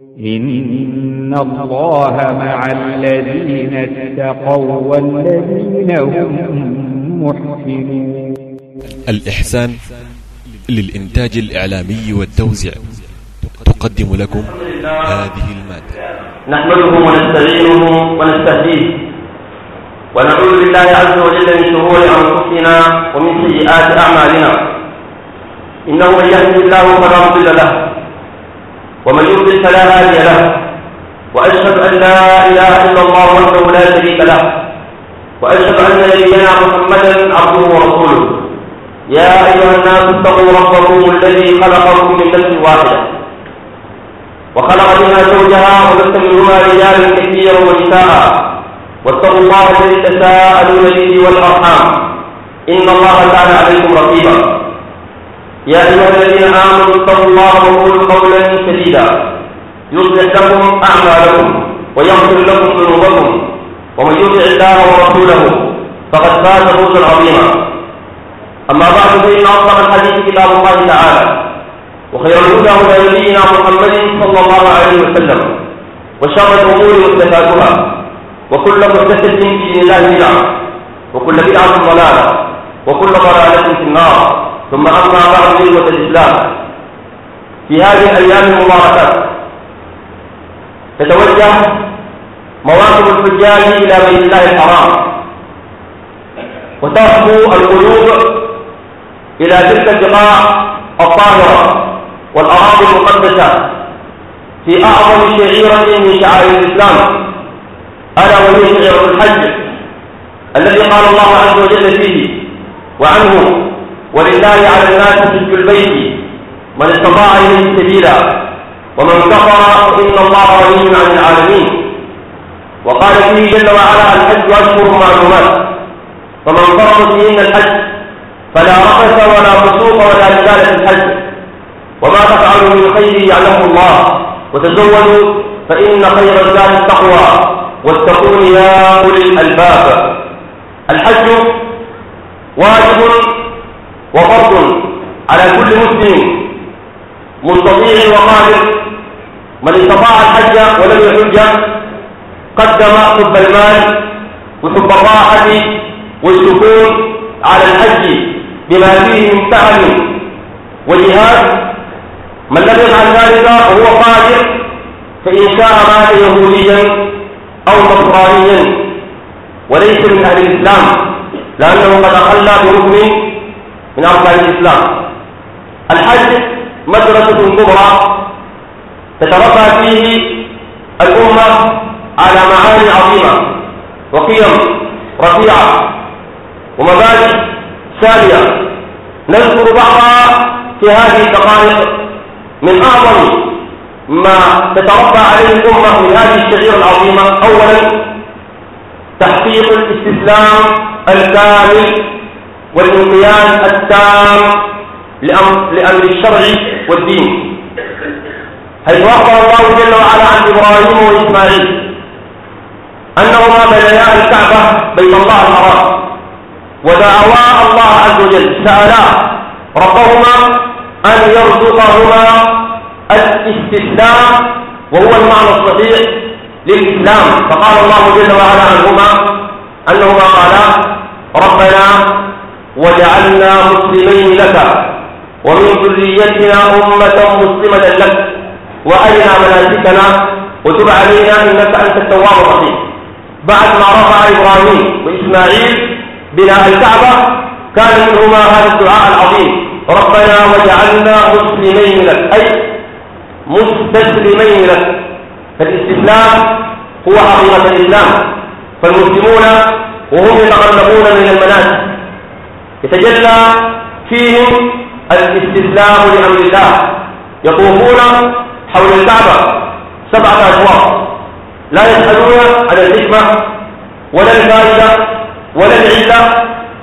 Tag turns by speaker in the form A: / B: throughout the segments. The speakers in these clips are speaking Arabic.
A: إن الله مع الذين اتقوا والذين هم محسنون
B: الإحسان للإنتاج الإعلامي والتوزيع تقدم لكم هذه المادة.
C: نحمده ونستعينه ونستهديه. ونعوذ بالله عز وجل من شرور أنفسنا ومن سيئات أعمالنا. إنه من يهده الله فلا مضل له ومن يضلل فلا هادي له. وأشهد أن لا إله إلا الله وحده لا شريك له. وأشهد أن نبينا محمدا عبده ورسوله. يا أيها الناس اتقوا ربكم الذي خلقكم من نفس واحدة. وخلق منها زوجها وبث منهما رجالا كثيرا ونساء. واتقوا الله الذي تساءلون به والأرحام. إن الله كان عليكم رقيبا. يا أيها الذين آمنوا اتقوا الله وقولوا قولا سديدا. يصلح لكم أعمالكم ويغفر لكم ذنوبكم. ومن يطع الله ورسوله فقد فاز فوزا عظيما. أما بعد فإن أصدق الحديث كتاب الله تعالى. وخير الهدى هدى نبينا محمد صلى الله عليه وسلم. وشر الأمور محدثاتها. وكل محدثة في دين الله بدعة. وكل بدعة ضلالة. وكل ضلالة في النار. ثم أما بعد اخوه الإسلام. في هذه الأيام المباركات تتوجه مواكب الحجاج إلى بيت الله الحرام. وتهفو القلوب إلى تلك البقاع الطاهرة والأراضي المقدسة في أعظم شعيرة من شعائر الإسلام. ألا وهي شعيرة الحج الذي قال الله عز وجل فيه وعنه. ولله على الناس حج البيت من استطاع إليه سبيلا. ومن كفر فإن الله غني عن العالمين. وقال فيه جل وعلا الحج أشهر معلومات. فمن فرض فيهن الحج فلا رفث ولا فسوق ولا جدال في الحج. وما تفعلوا من خير يعلمه الله. وتزودوا فإن خير الزاد التقوى. واتقون يا أولي الألباب. الحج واجب وفرض على كل مسلم مستطيع وقادر من استطاع الحج ولم يحج قدم حب المال وحب الراحة والسكون على الحج بما فيه من تعب وجهاد. من لم يفعل ذلك وهو قادر فإن شاء مات يهوديا أو نصرانيا وليس من أهل الإسلام لأنه قد أخلى بركن من أركان الإسلام. الحج مدرسة كبرى تتربى فيه الأمة على معاني عظيمة وقيم رفيعة ومبادئ سامية نذكر بعضها في هذه الدقائق من أعظم ما تتربى عليه الأمة من هذه الشعيرة العظيمة. أولا تحقيق الاستسلام الكامل والانقياد التام لأمر الشرع والدين. حيث أخبر الله جل وعلا عن إبراهيم وإسماعيل؟ أنهما بنيا الكعبة بيت الله الحرام. ودعوا الله عز وجل سألا ربهما أن يرزقهما الاستسلام وهو المعنى الصحيح للإسلام. فقال الله جل وعلا عنهما أنهما قالا ربنا وجعلنا مسلمين لك ومن ذريتنا أمة مسلمة لك. وأرنا مناسكنا وتب علينا إنك أنت التواب الرحيم. بعد ما رفع إبراهيم وإسماعيل بناء الكعبة كان منهما هذا الدعاء العظيم. ربنا وجعلنا مسلمين لك أي مستسلمين لك. فالاستسلام هو حقيقة الإسلام. فالمسلمون وهم يتغلبون من المناسك. يتجلى فيهم الاستسلام لأمر الله. يطوفون حول الكعبة سبعة أشواط. لا يسألون عن الحكمة ولا الفائدة ولا العلة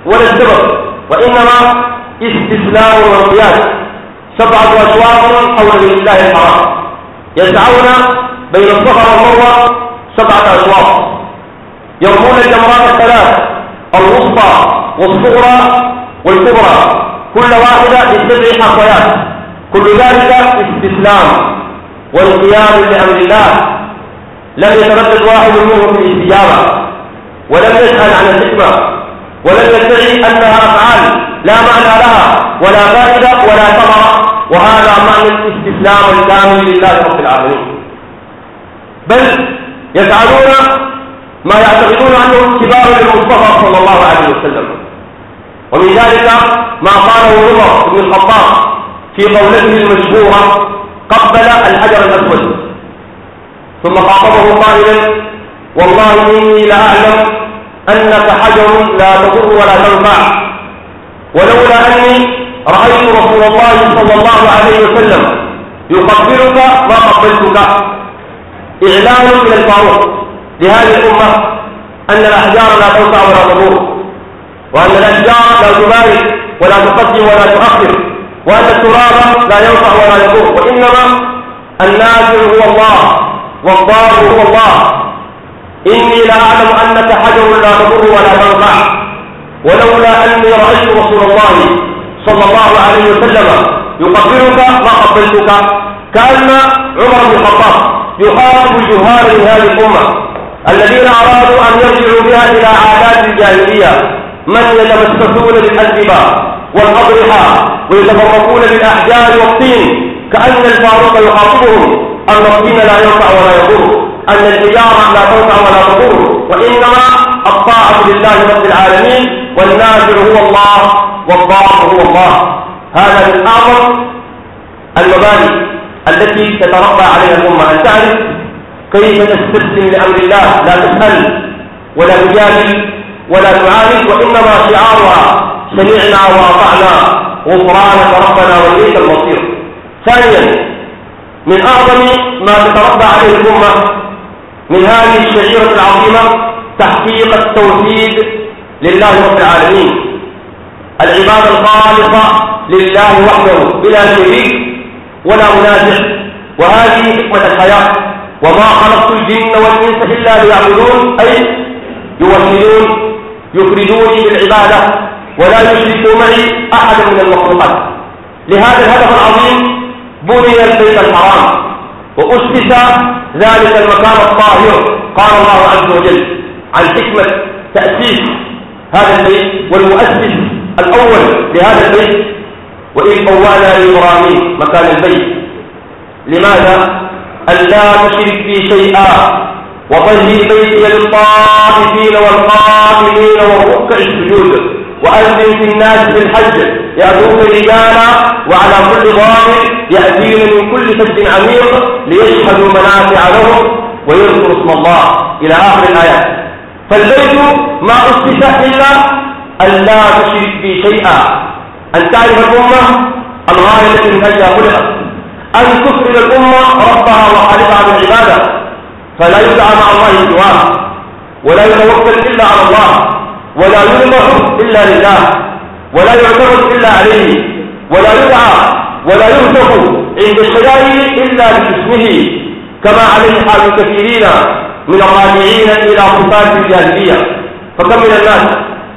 C: ولا السبب وإنما استسلام وانقياد سبعة أشواط حول الله الحرام. يسعون بين الصفا والمروة سبعة أشواط. يرمون الجمرات الثلاث الوسطى والصغرى والكبرى كل واحدة بسبع حصيات كل ذلك استسلام وانقياد لأمر الله. لم يتردد واحد منهم في الاستجابة ولم يسأل عن الحكمة ولم يدعي أنها أفعال لا معنى لها ولا فائدة ولا ثمرة. وهذا معنى الاستسلام الكامل لله رب العالمين. بل يفعلون ما يعتقدون أنه اتباع للمصطفى صلى الله عليه وسلم. ومن ذلك ما قاله عمر بن الخطاب في قولته المشهورة قبل الحجر الأسود ثم خاطبه قائلا والله إني لأعلم أنك حجر لا تضر ولا تنفع. ولولا أني رأيت رسول الله صلى الله عليه وسلم يقبلك ما قبلتك. إعلان من الفاروق. لهذه الأمة أن الأحجار لا تنفع ولا تضر وأن الأشجار لا تبارك ولا تقدم ولا تؤخر وأن التراب لا ينفع ولا يضر وإنما النافع هو الله والضار هو الله. إني لأعلم أنك حجر لا تضر ولا تنفع ولولا أني رأيت رسول الله صلى الله عليه وسلم يقبلك ما قبلتك كأن عمر بن الخطاب يخاطب الجهال من هذه الأمة. الذين أرادوا أن يرجعوا بها إلى عادات الجاهلية. من يتمسكون بالأنبياء والأضرحة ويتفرقون بالأحجار والطين كأن الفاروق يخاطبهم. أن الطين لا ينفع ولا يضر. أن الحجارة لا تنفع ولا تضر. وإنما الطاعة لله رب العالمين والنافع هو الله والضار هو الله. هذا من أعظم المبادئ التي تتربى عليها الأمة. أن تعرف؟ كيف تستسلم لأمر الله؟ لا تسأل ولا تجادل ولا تعاند وإنما شعارها سمعنا وأطعنا غفرانك ربنا وإليك المصير. ثانيا من أعظم ما تتربى عليه الأمة من هذه الشعيرة العظيمة تحقيق التوحيد لله رب العالمين. العبادة الخالصة لله وحده بلا شريك ولا منازع. وهذه حكمة الحياة. وما خلقت الجن والإنس إلا ليعبدون أي يوحدون يفردوني بالعبادة ولا يشركوا معي أحدا من المخلوقات لهذا الهدف العظيم بني البيت الحرام وأسس ذلك المكان الطاهر قال الله عز وجل عن حكمة تأسيس هذا البيت والمؤسس الأول لهذا البيت وإذ بوانا لإبراهيم مكان البيت لماذا؟ ألا تشرك بي شيئا. وطهر بيتي للطائفين والقائمين والركع السجود. وأذن في الناس بالحج يأتون رجالا وعلى كل ضامن يأتين من كل فج عميق ليشهدوا منافع لهم ويذكروا اسم الله. إلى آخر الآيات فالبيت ما أسس إلا أن لا تشرك به شيئا. أن تعرف الأمة الغاية التي من أجلها خلقت أن تفرد الأمة ربها وخالقها بالعبادة فلا يدعى مع الله سواه ولا يتوكل إلا على الله ولا يذبح إلا لله ولا يعتمد إلا عليه ولا يدعى ولا يهتف عند الشدائد إلا باسمه كما عليه حال كثيرين من الراجعين إلى صفات الجاهلية. فكم من الناس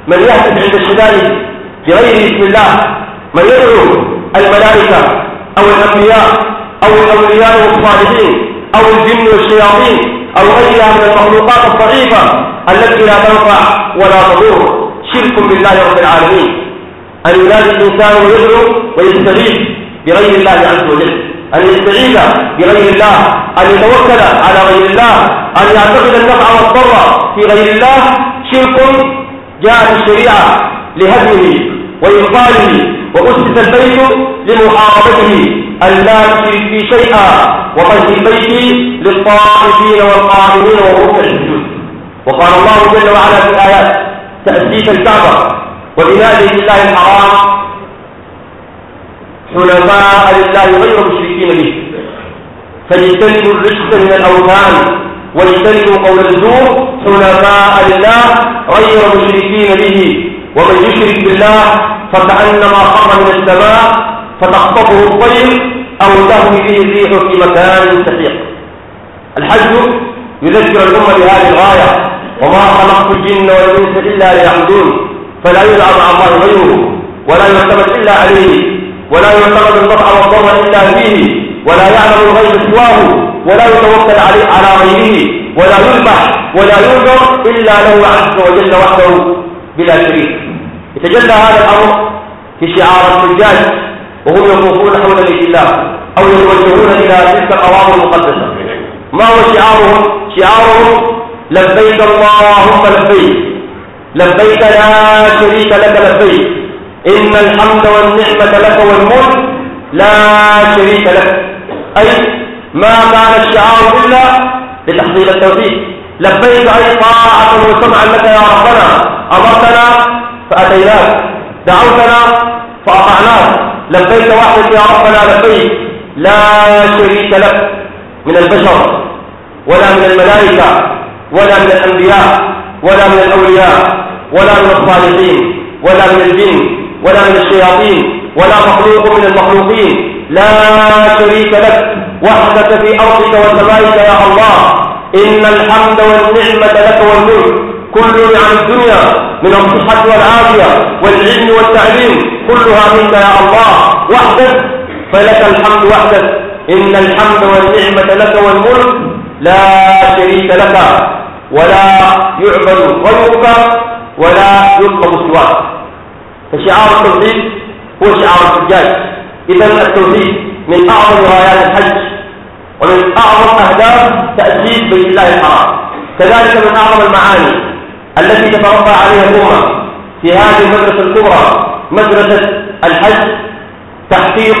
C: من يهتف عند الشدائد بغير اسم الله من يدعو الملائكة أو الأنبياء أو الأولياء والصالحين أو الجن والشياطين أو غيرها من المخلوقات الضعيفة التي لا تنفع ولا تضر. شرك بالله رب العالمين. أن ينادي الإنسان ويدعو ويستغيث بغير الله عز وجل. أن يستعيذ بغير الله. أن يتوكل على غير الله. أن يعتقد النفع والضر في غير الله. شرك جاء في الشريعة لهدمه وإبطاله وأسس البيت لمحاربته أن لا تشرك في شيئا وطهر البيت للطائفين والقائمين والركع السجود وقال الله جل وعلا في الآيات تأسيس الكعبة وبناء لله الحرام حنفاء لله غير مشركين به. فاجتنبوا الرزق من الأوثان واجتنبوا قول الزور حنفاء لله غير مشركين به. ومن يشرك بالله فكأنما خر من السماء فتخطفه الطير أو تهوي به الريح في مكان سحيق. الحج يذكر الأمة بهذه الغاية وما خلقت الجن والإنس إلا ليعبدون فلا يدعى مع الله غيره ولا يعتمد إلا عليه ولا يعتمد النفع والضر إلا فيه ولا يعلم الغيب سواه ولا يتوكل عليه على غيره ولا يذبح ولا ينذر إلا له عز وجل وحده. بلا شريك. يتجلى هذا الأمر في شعار الحجاج وهم يطوفون حول بيت الله أو يتوجهون إلى تلك الأواضي المقدسة. ما هو شعارهم؟ شعارهم لبيك اللهم لبيك لبيك لا شريك لك لبيك. إن الحمد والنعمة لك والملك لا شريك لك. أي ما كان الشعار إلا لتحصيل التوحيد لبيك أي طاعة وسمعا لك يا ربنا. أمرتنا فأتيناك. دعوتنا فأطعناك. لبيك وحدك يا ربنا لبيك. لا شريك لك من البشر ولا من الملائكة ولا من الأنبياء ولا من الأولياء ولا من الصالحين ولا من الجن ولا من الشياطين ولا مخلوق من المخلوقين. لا شريك لك. وحدك في أرضك وسمائك يا الله. إن الحمد والنعمة لك والملك كل عن الدنيا من الصحة والعافية والعلم والتعليم كلها منك يا الله وحدك. فلك الحمد وحدك. إن الحمد والنعمة لك والملك لا شريك لك ولا يعبد غيرك ولا يطلب سواك. فشعار التوحيد هو شعار الحجاج. إذا التوحيد من أعظم غايات الحج. ومن أعظم أهداف تأسيس بيت الله الحرام. كذلك من أعظم المعاني التي تتربى عليها الأمة في هذه المدرسة الكبرى مدرسة الحج تحقيق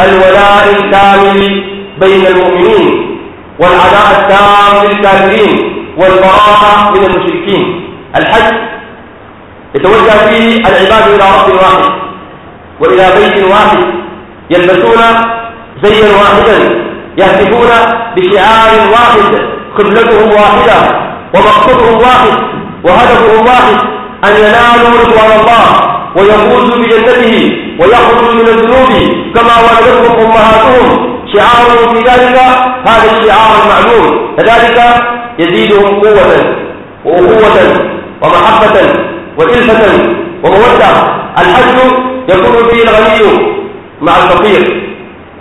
C: الولاء الكامل بين المؤمنين والعداء التام للكافرين والبراءة من المشركين. الحج يتوجه فيه العباد إلى رب واحد وإلى بيت واحد يلبسون زيا واحدا يهتفون بشعار واحد قبلتهم واحدة ومقصدهم واحد وهدفهم واحد أن ينالوا رضوان الله ويفوزوا بجنته ويخرجوا من الذنوب كما ولدتهم أمهاتهم شعارهم في ذلك هذا الشعار المعلوم. كذلك يزيدهم قوة وأخوة ومحبة وإلفة ومودة. الحج يكون فيه الغني مع الفقير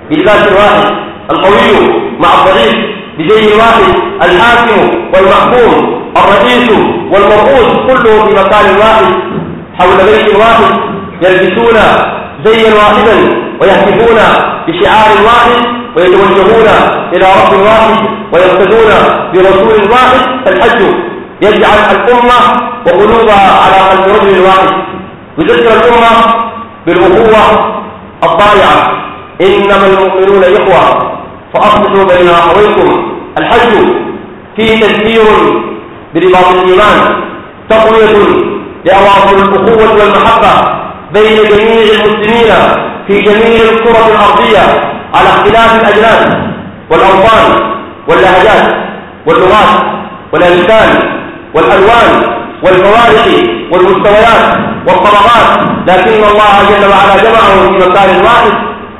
C: بلباس واحد القوي مع الضعيف بشيء واحد الحاكم والمحكوم الرئيس والمرؤوس كله في مكان واحد. حول بيت واحد يلبسون زيا واحدا ويهتفون بشعار واحد ويتوجهون إلى رب واحد ويقتدون برسول واحد. الحج يجعل الأمة وقلوبها على قلب رجل واحد. يذكر الأمة بالأخوة الضائعة. إنما المؤمنون إخوة. فأصلحوا بين أخويكم. الحج فيه تذكير برباط الإيمان تقوية لأواصر الأخوة والمحبة بين جميع المسلمين في جميع الكرة الأرضية على اختلاف الأجناس والأوطان واللهجات واللغات والألسان والألوان والفوارق والمستويات والطبقات لكن الله جل وعلا جمعهم في مكان واحد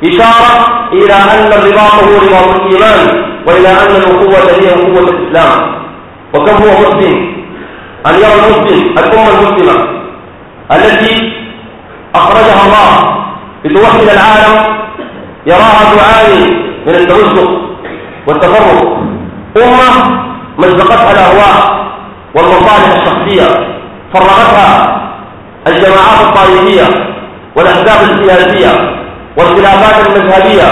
C: إشارة إلى أن الرباط هو رباط الإيمان وإلى أن الأخوة هي أخوة الإسلام. وكم هو مسلم؟ أن يرى المسلم الأمة المسلمة التي أخرجها الله لتوحد العالم يراها تعاني من التمزق والتفرق. أمة مزقتها الأهواء والمصالح الشخصية فرغتها الجماعات الطائفية والأحزاب السياسية. والخلافات المذهبية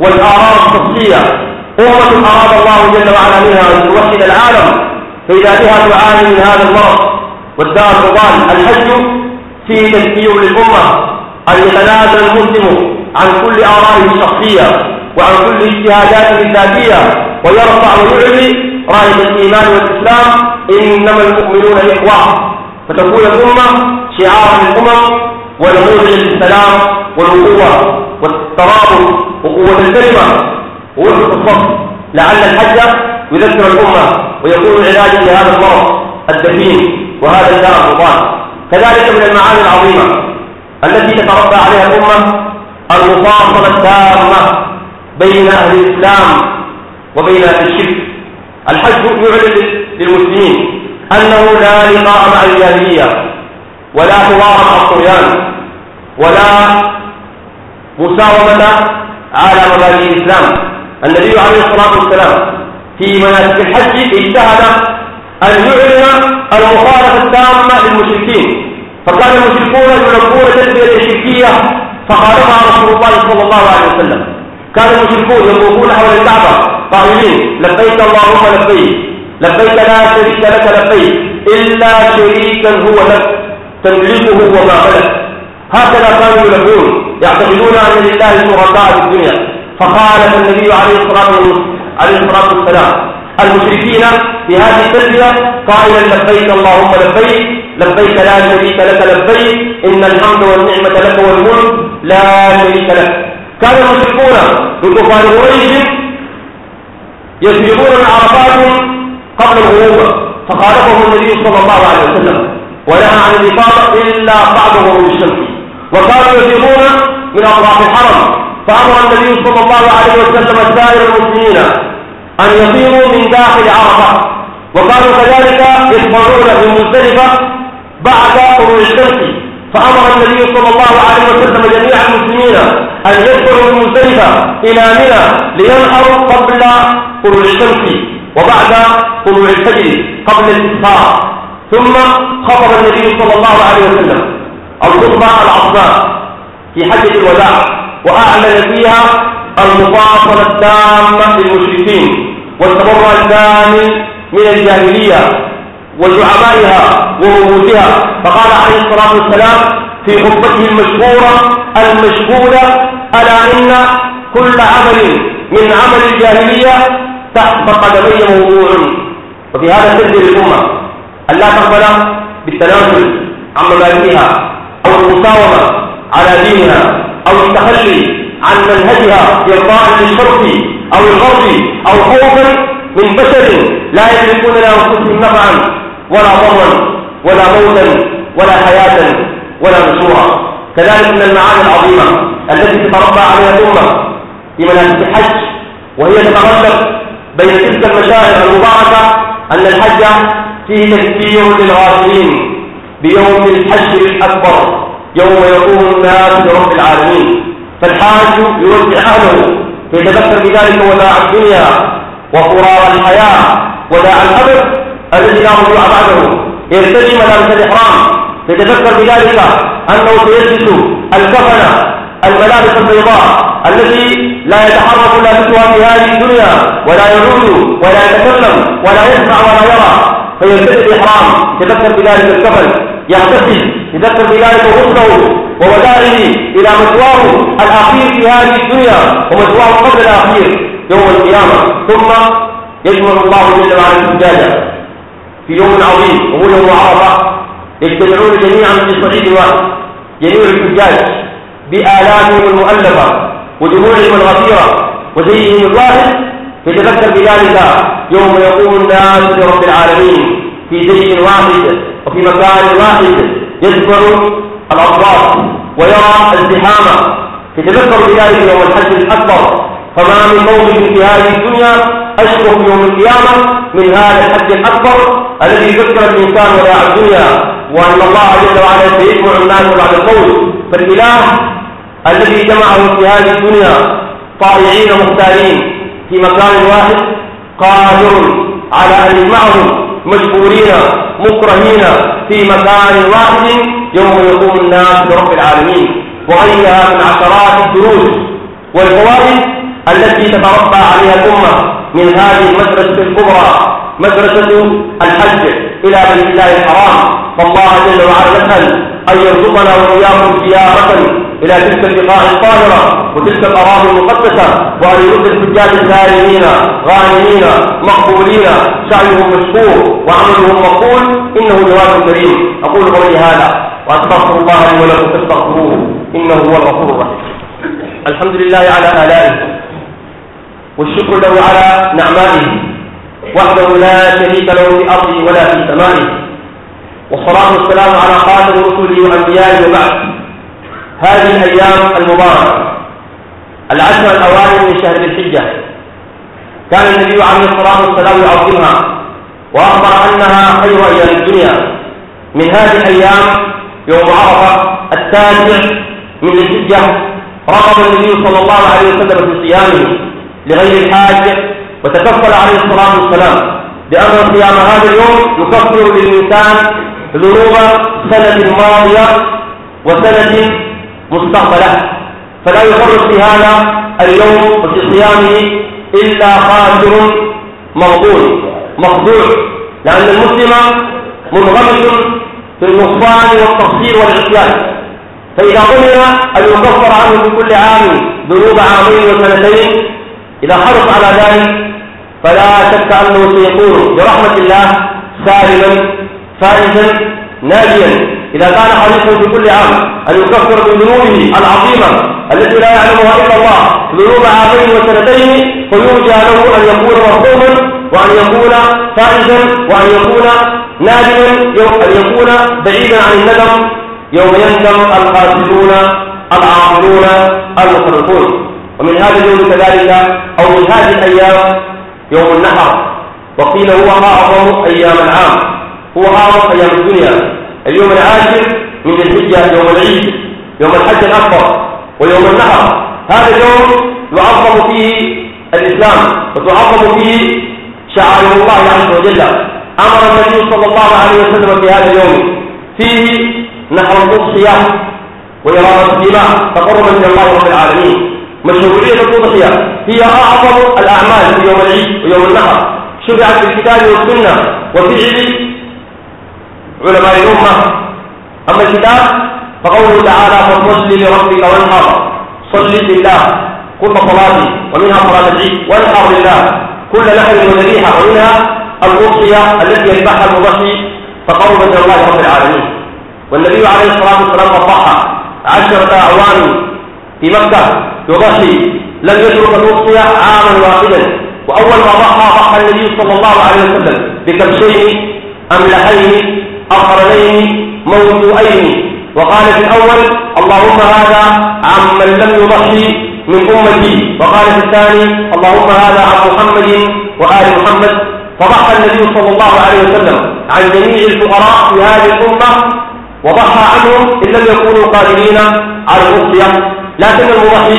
C: والآراء الشخصية. أمة أراد الله جل وعلا منها أن توحد العالم فإذا بها تعاني من هذا المرض. والدار الضال الحج فيه تذكير للأمة. أن يتنازل المسلم عن كل آرائه الشخصية وعن كل اجتهاداته الذاتية. ويرفع ويعلي راية الإيمان والإسلام. إنما المؤمنون إخوة. فتكون الأمة شعارا للأمم ونموذجا للسلام والأخوة والترابط وقوة الكلمة ووحدة الصف. لعل الحج يذكر الأمة ويكون علاجا لهذا المرض الدفين وهذا الداء المضاد كذلك من المعاني العظيمة التي تتربى عليها الأمة المفاصلة التامة بين أهل الإسلام وبين أهل الشرك. الحج يعلن للمسلمين أنه لا لقاء مع الجاهلية ولا مع الطغيان ولا مساومة على مبادئ الإسلام. النبي عليه الصلاة والسلام في مناسك الحج اجتهد أن يعلن المخالفة التامة للمشركين. فكان المشركون يلقون تلبية الشركية فخالفها رسول الله صلى الله عليه وسلم. كان المشركون يطوفون حول الكعبة قائلين لبيك اللهم لبيك لبيك لا شريك لك لبيك إلا شريكا هو لك. تملكه وما ملك. هكذا كانوا يلبون يعتقدون أن لله شركاء في الدنيا. فخالف النبي عليه الصلاة عليه الصلاة والسلام المشركين في هذه التلبية قائلا لبيك اللهم لبيك لبيك لا شريك لك لبيك إن الحمد والنعمة لك والملك لا شريك لك. كان المشركون من كفار قريش يسيرون عرفات قبل الغروب فخالفهم النبي صلى الله عليه وسلم. ونهى عن الإفاضة إلا بعد غروب الشمس. وكانوا يسيرون من أطراف الحرم. فأمر النبي صلى الله عليه وسلم سائر المسلمين أن يطيروا من داخل عرفة. وكانوا كذلك يدخلون في مزدلفة بعد طلوع الشمس. فأمر النبي صلى الله عليه وسلم جميع المسلمين أن يدخلوا من مزدلفة إلى منى لينحروا قبل طلوع الشمس وبعد طلوع الفجر قبل الاستسقاء ثم خطب النبي صلى الله عليه وسلم. الخطبة العظماء في حجة الوداع وأعلن فيها المفاصلة التامة للمشركين والتبرع الكامل من الجاهلية وزعمائها ورموزها فقال عليه الصلاة والسلام في خطبته المشهورة المشهودة ألا إن كل عمل من عمل الجاهلية تحت قدمي موضوع. وفي هذا تنزل الأمة. أن لا تقبل بالتنازل عن مبادئها أو المساومة على دينها أو التخلي عن منهجها إرضاء للشرق أو الغرب أو خوفا من بشر لا يملكون لأنفسهم نفعا ولا ضرا ولا موتا ولا حياة ولا نشورا. كذلك من المعاني العظيمة التي تتربى عليها الأمة في مناسك الحج وهي تتغلب بين تلك المشاعر المباركة أن الحج فيه تذكير للغافلين بيوم الحج الأكبر يوم يقوم الناس برب العالمين. فالحاج يوسع أهله فيتذكر بذلك وداع الدنيا وقرار الحياة وداع الأبد الذي لا رجوع بعده. يرتدي ملابس الإحرام فيتذكر بذلك أنه سيجلس الكفن الملابس البيضاء التي لا يتحرك لابسها في هذه الدنيا ولا يعود ولا يتكلم ولا يسمع ولا يرى فيرتدي الإحرام يتذكر بذلك الكفن يغتسل يذكر بذلك غسله وودائه إلى مثواه الأخير في هذه الدنيا ومثواه قبل الأخير يوم القيامة. ثم يجمع الله جل وعلا السجادة في يوم عظيم وهو يوم عرفة. يجتمعون جميعا في صعيد واحد جميع الحجاج. بآلامهم المؤلفة ودموعهم الغفيرة وزيهم الواحد يتذكر بذلك يوم يقوم الناس لرب العالمين في زي واحد وفي مكان واحد يذكر الأطراف ويرى الزحام. يتذكر بذلك يوم الحج الأكبر. فما من موقف في هذه الدنيا أشبه يوم القيامة من هذا الحج الأكبر الذي يذكر الإنسان وداع الدنيا وأن الله جل وعلا سيجمع الناس بعد الموت فالإله الذي جمعهم في هذه الدنيا طائعين مختارين في مكان واحد قادر على أن يجمعهم مجبورين مكرهين في مكان واحد يوم يقوم الناس برب العالمين. وغيرها من عشرات الدروس والفوائد التي تتربى عليها الأمة من هذه المدرسة الكبرى؟ مدرسة الحج إلى بيت الله الحرام. فالله جل وعلا نسأل أن يرزقنا وإياكم زيارة إلى تلك البقاع الطاهرة وتلك الأراضي المقدسة وأن يرد الحجاج السالمين غانمين مقبولين سعيهم مشكور وعملهم مقبول إنه جواد كريم. أقول قولي هذا وأستغفر الله لي ولكم فاستغفروه إنه هو الغفور الرحيم. الحمد لله على آلائه والشكر له على نعمائه وحده لا شريك له في أرضه ولا في سمائه. والصلاة والسلام على خاتم رسله وأنبيائه وبعد. هذه الأيام المباركة. العشر الأوائل من شهر الحجة. كان النبي عليه الصلاة والسلام يعظمها وأخبر أنها خير أيام الدنيا. من هذه الأيام يوم عرفة التاسع من الحجة رغب النبي صلى الله عليه وسلم في صيامه لغير الحاج وتكفل عليه الصلاة والسلام. بأن صيام هذا اليوم يكفر للإنسان ذنوب سنة ماضية وسنة مستقبلة. فلا يفرط في هذا اليوم وفي صيامه إلا خاسر مغضون مخدوع لأن المسلم منغمس في النقصان والتقصير والعصيان. فإذا ضمن أن يكفر عنه في كل عام ذنوب عامين وسنتين إذا حرص على ذلك فلا شك أنه سيكون برحمة الله سالما فائزا ناجيا. إذا كان حريصا في كل عام أن يكفر من ذنوبه العظيمة التي لا يعلمها إلا الله ذنوب عامين وسنتين فيرجى له أن يكون مرحوما وأن يكون فائزا وأن يكون نادما أن يكون بعيدا عن الندم يوم يندم الخاسرون العاقلون المفرطون ومن هذا اليوم كذلك أو من هذه الأيام يوم النحر. وقيل هو أعظم أيام العام. هو أعظم أيام الدنيا. اليوم العاشر من الحجة يوم العيد يوم الحج الأكبر ويوم النحر هذا اليوم يعظم فيه الإسلام وتعظم فيه شعائر الله عز وجل. أمر النبي صلى الله عليه وسلم في هذا اليوم فيه نحر الأضحية وإرادة الدماء تقربا من الله رب العالمين. مشروعية الأضحية هي أعظم الأعمال في يوم العيد ويوم النحر شرعت في الكتاب والسنة وفعل علماء الأمة. أما الكتاب فقوله تعالى فصل لربك وانحر صل لله. كل صلاتي ومنها صلاة العيد وانحر لله. كل لحم وذبيحة ومنها الأضحية التي يذبحها المضحي فقربا من الله رب العالمين والنبي عليه الصلاة والسلام قد ضحى عشرة أعوام في مكة يضحي. لم يترك الأضحية عاما واحدا. وأول ما ضحى ضحى النبي صلى الله عليه وسلم بكبشين أملحين أقرنين موضوعين. وقال في الأول اللهم هذا عمن لم يضحي من أمتي. وقال في الثاني اللهم هذا عن محمد وآل محمد. فضحى النبي صلى الله عليه وسلم عن جميع الفقراء في هذه الأمة وضحى عنهم إن لم يكونوا قادرين على الأضحية. لكن المضحي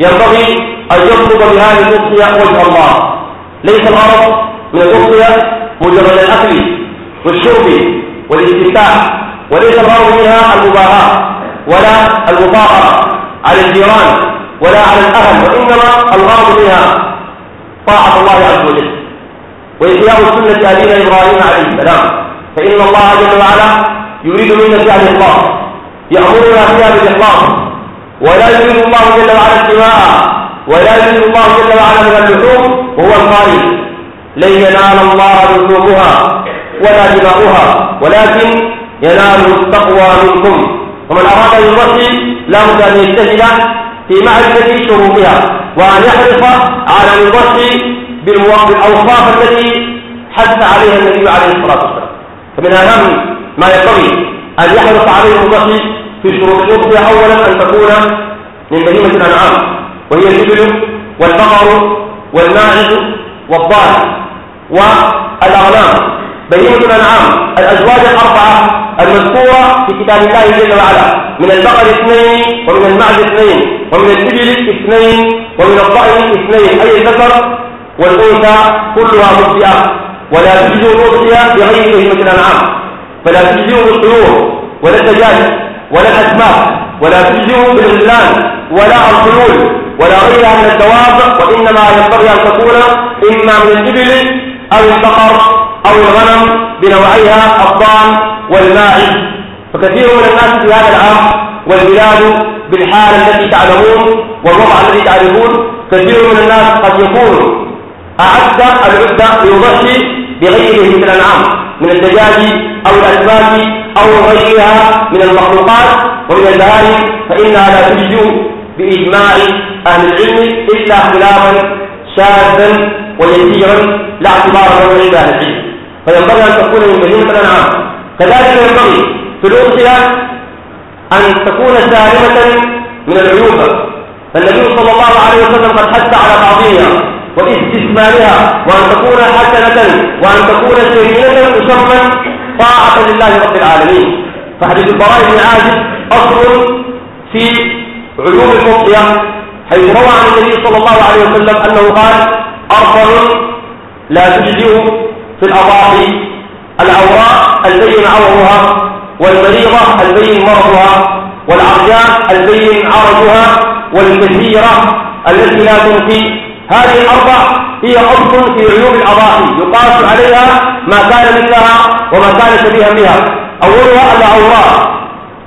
C: ينبغي أن يطلب بهذه الأضحية وجه الله. ليس الغرض من الأضحية مجرد الأكل والشرب. والاستمتاع وليس الغرض منها المباهاة ولا المفاخرة على الجيران ولا على الأهل وإنما الغرض منها طاعة الله عز وجل. وإحياء سنة أبينا إبراهيم عليه السلام. فإن الله جل وعلا يريد منا فعل الإخلاص يأمرنا فيها بالإخلاص. ولا يريد الله جل وعلا الدماء ولا يريد الله جل وعلا من اللحوم وهو القائل لن ينال الله لحومها. ولا دماؤها ولكن ينال التقوى منكم. ومن أراد أن يصلي لابد أن يجتهد في معرفة شروطها وأن يحرص على يصلي بالأوصاف التي حث عليها النبي عليه الصلاة والسلام. فمن أهم ما ينبغي أن يحرص عليه المصلي في شروط الأضحية أولا أن تكون من بهيمة الأنعام وهي الإبل والبقر والماعز والضال والأغنام. بهيمة الأنعام. الأزواج الأربعة المذكورة في كتاب الله جل وعلا. من البقر اثنين ومن المعز اثنين ومن الإبل اثنين ومن الضأن اثنين. أي الذكر والأنثى كلها مبدئة. ولا تجد الأضحية بغير بهيمة الأنعام. فلا تجزئه بالطيور ولا الدجاج ولا الأسماك ولا تجزئه بالغزلان ولا الخيول ولا غيرها من الدواب. وإنما ينبغي أن تكون إما من الإبل أو البقر. أو الغنم بنوعيها الضان والماعز. فكثير من الناس في هذا العام والبلاد بالحالة التي تعلمون والوضع الذي تعرفون كثير من الناس قد يكون أعد العدة ليضحي بغيره من الأنعام من الدجاج أو الأسماك أو غيرها من المخلوقات ومن البهائم. فإنها لا تجزئ بإجماع أهل العلم إلا اختلافا شاذا ويسيرا لا اعتبار له عند أهل العلم. فينبغي أن تكون بهيمة الأنعام كذلك ينبغي في الأضحية أن تكون سالمة من العيوب. فالنبي صلى الله عليه وسلم قد حث على بعضها واستثمارها وأن تكون حسنة وأن تكون سيئة تسمى طاعة لله رب العالمين. فحديث البراء بن عازب أصل في علوم المطية حيث روى عن النبي صلى الله عليه وسلم أنه قال أرض لا تجزئ في الأضاحي العوراء البين عورها والمريضة البين مرضها والعرجاء البين عرجها والكثيرة التي لا تنفي. هذه الأربع هي أصل في عيوب الأضاحي. يقاس عليها ما كان مثلها وما كان شبيها بها. أولها العوراء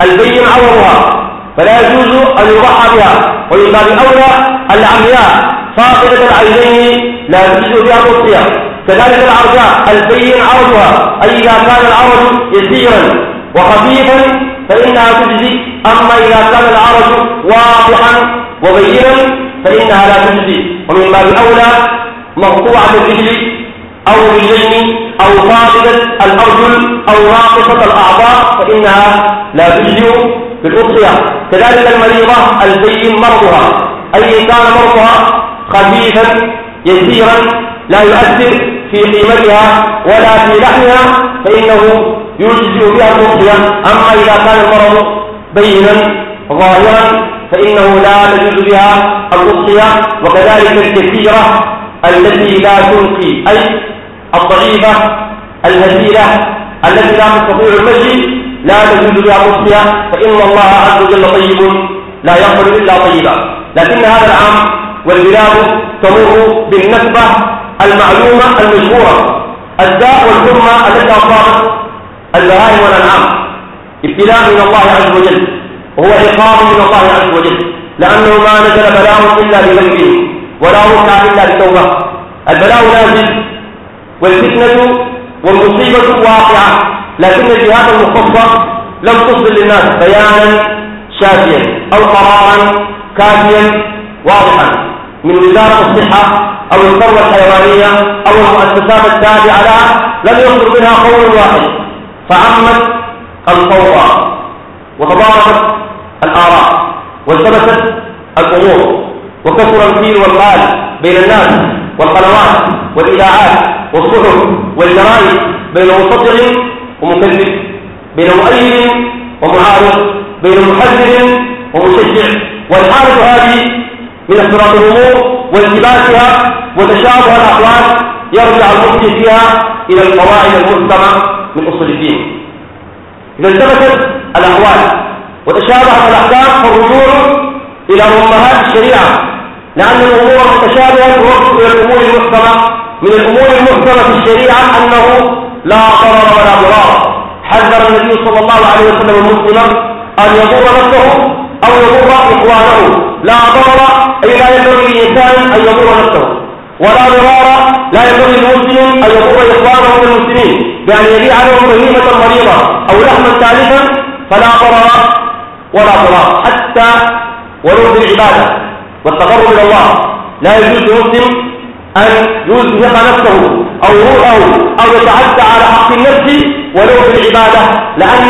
C: البين عورها فلا يجوز أن يضحى بها. ومن باب أولى العمياء فاقدة العينين لا تجوز بها تصفية كذلك العرجاء البين عرضها أي إذا كان العرض يسيرا وخفيفا فإنها تجزي أما إذا كان العرض واضحا وبينا فإنها لا تجزي. ومن باب أولى مقطوعة الرجل أو الرجلين أو فاقدة الأرجل أو ناقصة الأعضاء فإنها لا تجزي في الأضحية كذلك المريضة البين مرضها أي كان مرضها خفيفا يسيرا لا يؤثر في قيمتها ولا في لحمها فإنه يجزئ بها الأضحية أما إذا كان المرض بينا ظاهرا فإنه لا تجوز بها الأضحية وكذلك الكثيرة التي لا تلقي أي الضعيفة الهزيلة التي لا تستطيع المشي لا تجوز بها الأضحية فإن الله عز وجل طيب لا يقبل إلا طيبا. لكن هذا العام والبلاد تمر بالنسبة المعلومة المشهورة الداء والحرمة التي أصابت البهائم والأنعام. ابتلاء من الله عز وجل وهو عقاب من الله عز وجل. لأنه ما نزل بلاء إلا بذنبه ولا رفع إلا بتوبة البلاء نازل والفتنة والمصيبة واقعة. لكن الجهات المختصة لم تصل للناس بيانا شافيا أو قرارا كافيا واضحا. من وزارة الصحة أو الثروة الحيوانية أو المؤسسات التابعة لها لم يصدر منها قول واحد. فعمت الفوضى وتضاربت الآراء والتبست الأمور وكثر الفيل والقال بين الناس والقنوات والإذاعات والصحف والجرائد بين مصدق ومكذب بين مؤيد ومعارض بين محذر ومشجع. والحالة هذه من اختلاط الأمور والتباسها وتشابه الأقوال يرجع المفتي فيها إلى القواعد المحكمة من أصول الدين. إذا التبست الأحوال وتشابهت الأحكام فالرجوع إلى أمهات الشريعة لأن الأمور المتشابهة توصل إلى الأمور المحكمة. من الأمور المحكمة في الشريعة أنه لا ضرر ولا ضرار. حذر النبي صلى الله عليه وسلم المسلم أن يضر نفسه أو يضر إخوانه. لا ضرر أي لا ينبغي للإنسان أن يضر نفسه. ولا ضرار لا ينبغي للمسلم أن يضر إخوانه من المسلمين. بأن يبيع لهم بهيمة مريضة أو لحما ثالثا فلا ضرر ولا ضرار. حتى ولو بالعبادة والتقرب إلى الله. لا يجوز للمسلم أن يزهق نفسه أو روحه أو يتعدى على حق النفس ولو بالعبادة لأن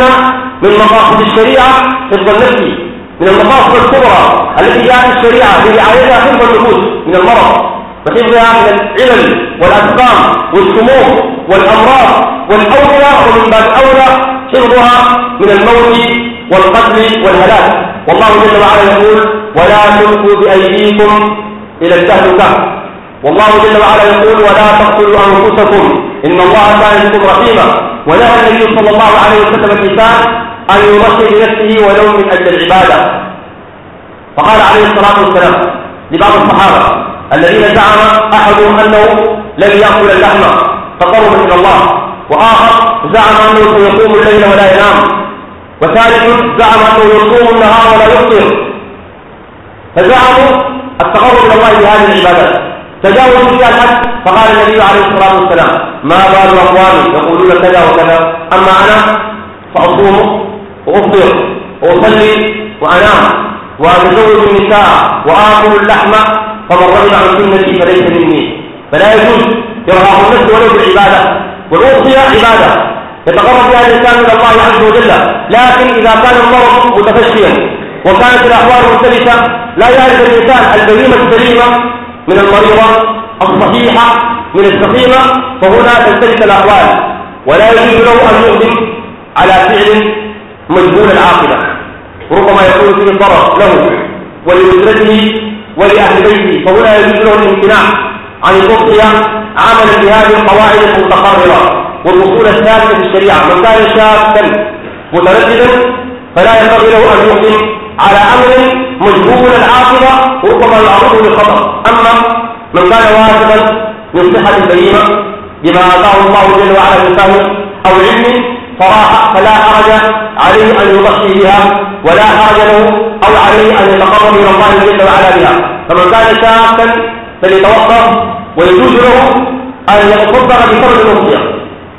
C: من مقاصد الشريعة حفظ النفس. من المقاصد الكبرى التي جاءت الشريعة برعايتها حفظ النفوس من المرض. وحفظها من العلل والأسقام والسموم والأمراض والأولى ومن باب أولى حفظها من الموت والقتل والهلاك. والله جل وعلا يقول ولا تلقوا بأيديكم إلى التهلكة والله جل وعلا يقول ولا تقتلوا أنفسكم إن الله كان بكم رحيما. ونهى النبي صلى الله عليه وسلم الإنسان أن يضحي بنفسه ولو من أجل العبادة. فقال عليه الصلاة والسلام لبعض الصحابة الذين زعم أحدهم أنه لن يأكل اللحم تقربا إلى الله وآخر زعم أنه سيقوم الليل ولا ينام وثالث زعم أنه يصوم النهار ولا يفطر. فزعموا التقرب إلى الله بهذه العبادات تجاوزوا فيها الحد فقال النبي عليه الصلاة والسلام ما بال أقوامي يقولون كذا وكذا أما أنا فأصوم وأفطر وأصلي وأنام وأتزوج النساء وآكل اللحم فمن رغب عن سنتي فليس مني. فلا يجوز إرهاق النفس ولو بالعبادة. والأضحية عبادة. يتقرب بها الإنسان إلى الله عز وجل. لكن إذا كان المرض متفشيا وكانت الأحوال مختلفة لا يعرف الإنسان البهيمة السليمة من المريضة الصحيحة من السقيمة فهنا تختلف الأحوال. ولا يجوز له أن يقدم على فعل مجهول العاقبة. ربما يكون فيه ضرر له ولأسرته ولأهل بيته فهنا يجوز له الامتناع عن الأضحية عملا بهذه القواعد المتقررة والأصول الثابتة في الشريعة. من كان شابا مترددا فلا ينبغي له أن يقدم على أمر مجهول العاقبة وربما يعرضه للخطر أما من كان واثقا من صحة البهيمة بما آتاه الله جل وعلا من فهم أو علم فلا حرج عليه أن يضحي بها ولا حرج له أو عليه أن يتقرب إلى الله جل وعلا بها. فمن كان شاكا فليتوقف ويجوز له أن يتصدق بفرد الأضحية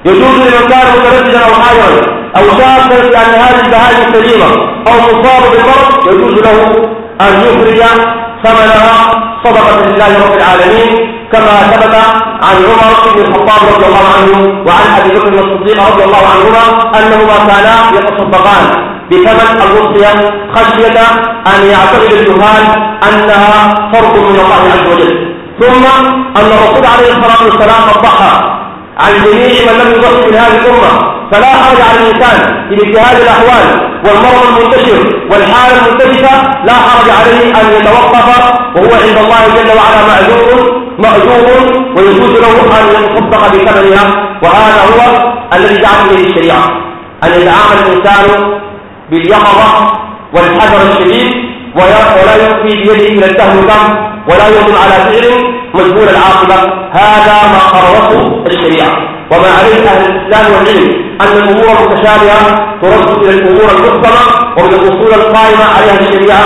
C: يجوز لمن كان مترددا أو حائرا أو شاكا في أن هذه البهائم سليمة أو مصاب بالمرض يجوز له أن يخرج ثمنها صدقة لله رب العالمين. كما ثبت عن عمر بن الخطاب رضي الله عنه وعن أبي بكر الصديق رضي الله عنهما أنهما كانا يتصدقان بثمن الوصية خشية أن يعتقد الجهال أنها فرض من الله عز وجل. ثم أن الرسول عليه الصلاة والسلام وضحها عن جميع من لم يضحي من هذه الأمة فلا حرج على الإنسان في اجتهاد الأحوال والمرض المنتشر والحالة المنتشرة لا حرج عليه أن يتوقف وهو عند الله جل وعلا معذور مأجور ويجوز له أن يتصدق بثمنها وهذا هو الذي جعل به الشريعة. أن يتعامل الإنسان باليقظة والحذر الشديد ولا يؤتي بيده إلى التهلكة ولا يقدم على فعل مجبول العاقبة. هذا ما قررته الشريعة. وما عليه أهل الإسلام والعلم أن الأمور المتشابهة ترد إلى الأمور المحكمة ومن الأصول القائمة عليها الشريعة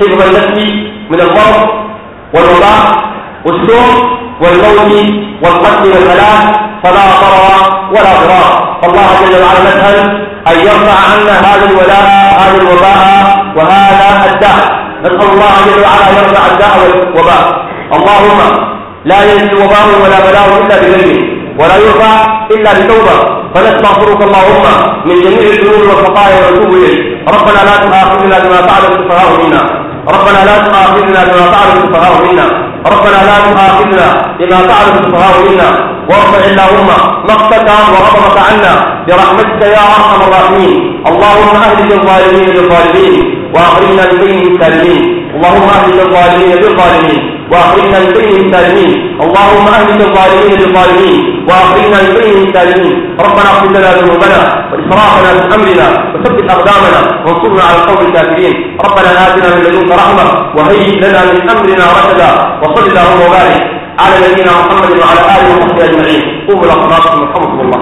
C: حفظ النفس من المرض والوباء. والسوء والموت والقتل والهلاك فلا ضرر ولا ضرار. فالله جل وعلا نسأل أن يرفع عنا هذا الولاء هذا الوباء وهذا الداء. نسأل الله جل وعلا أن يرفع الداء والوباء. اللهم لا ينزل وباء ولا بلاء إلا بذنب ولا يرفع إلا بتوبة. فنستغفرك اللهم من جميع الذنوب والخطايا ونتوب ربنا لا تؤاخذنا بما فعل السفهاء منا. ربنا لا تؤاخذنا بما فعل السفهاء منا. ربنا لا تؤاخذنا بما فعل السفهاء منا وارفع اللهم مقتك وغضبك عنا. برحمتك يا أرحم الراحمين. اللهم اهلك الظالمين بالظالمين. وأخرجنا من بينهم السالمين. اللهم اهلك الظالمين بالظالمين. وأخرجنا من السالمين اللهم أهلك الظالمين بالظالمين وأخرجنا من السالمين. ربنا اغفر لنا ذنوبنا وإسرافنا في أمرنا وثبت أقدامنا وانصرنا على القوم الكافرين. ربنا آتنا من لدنك رحمة وهيئ لنا من أمرنا رشدا وصل اللهم وبارك على نبينا محمد وعلى آله وصحبه أجمعين. قوموا إلى صلاتكم يرحمكم الله.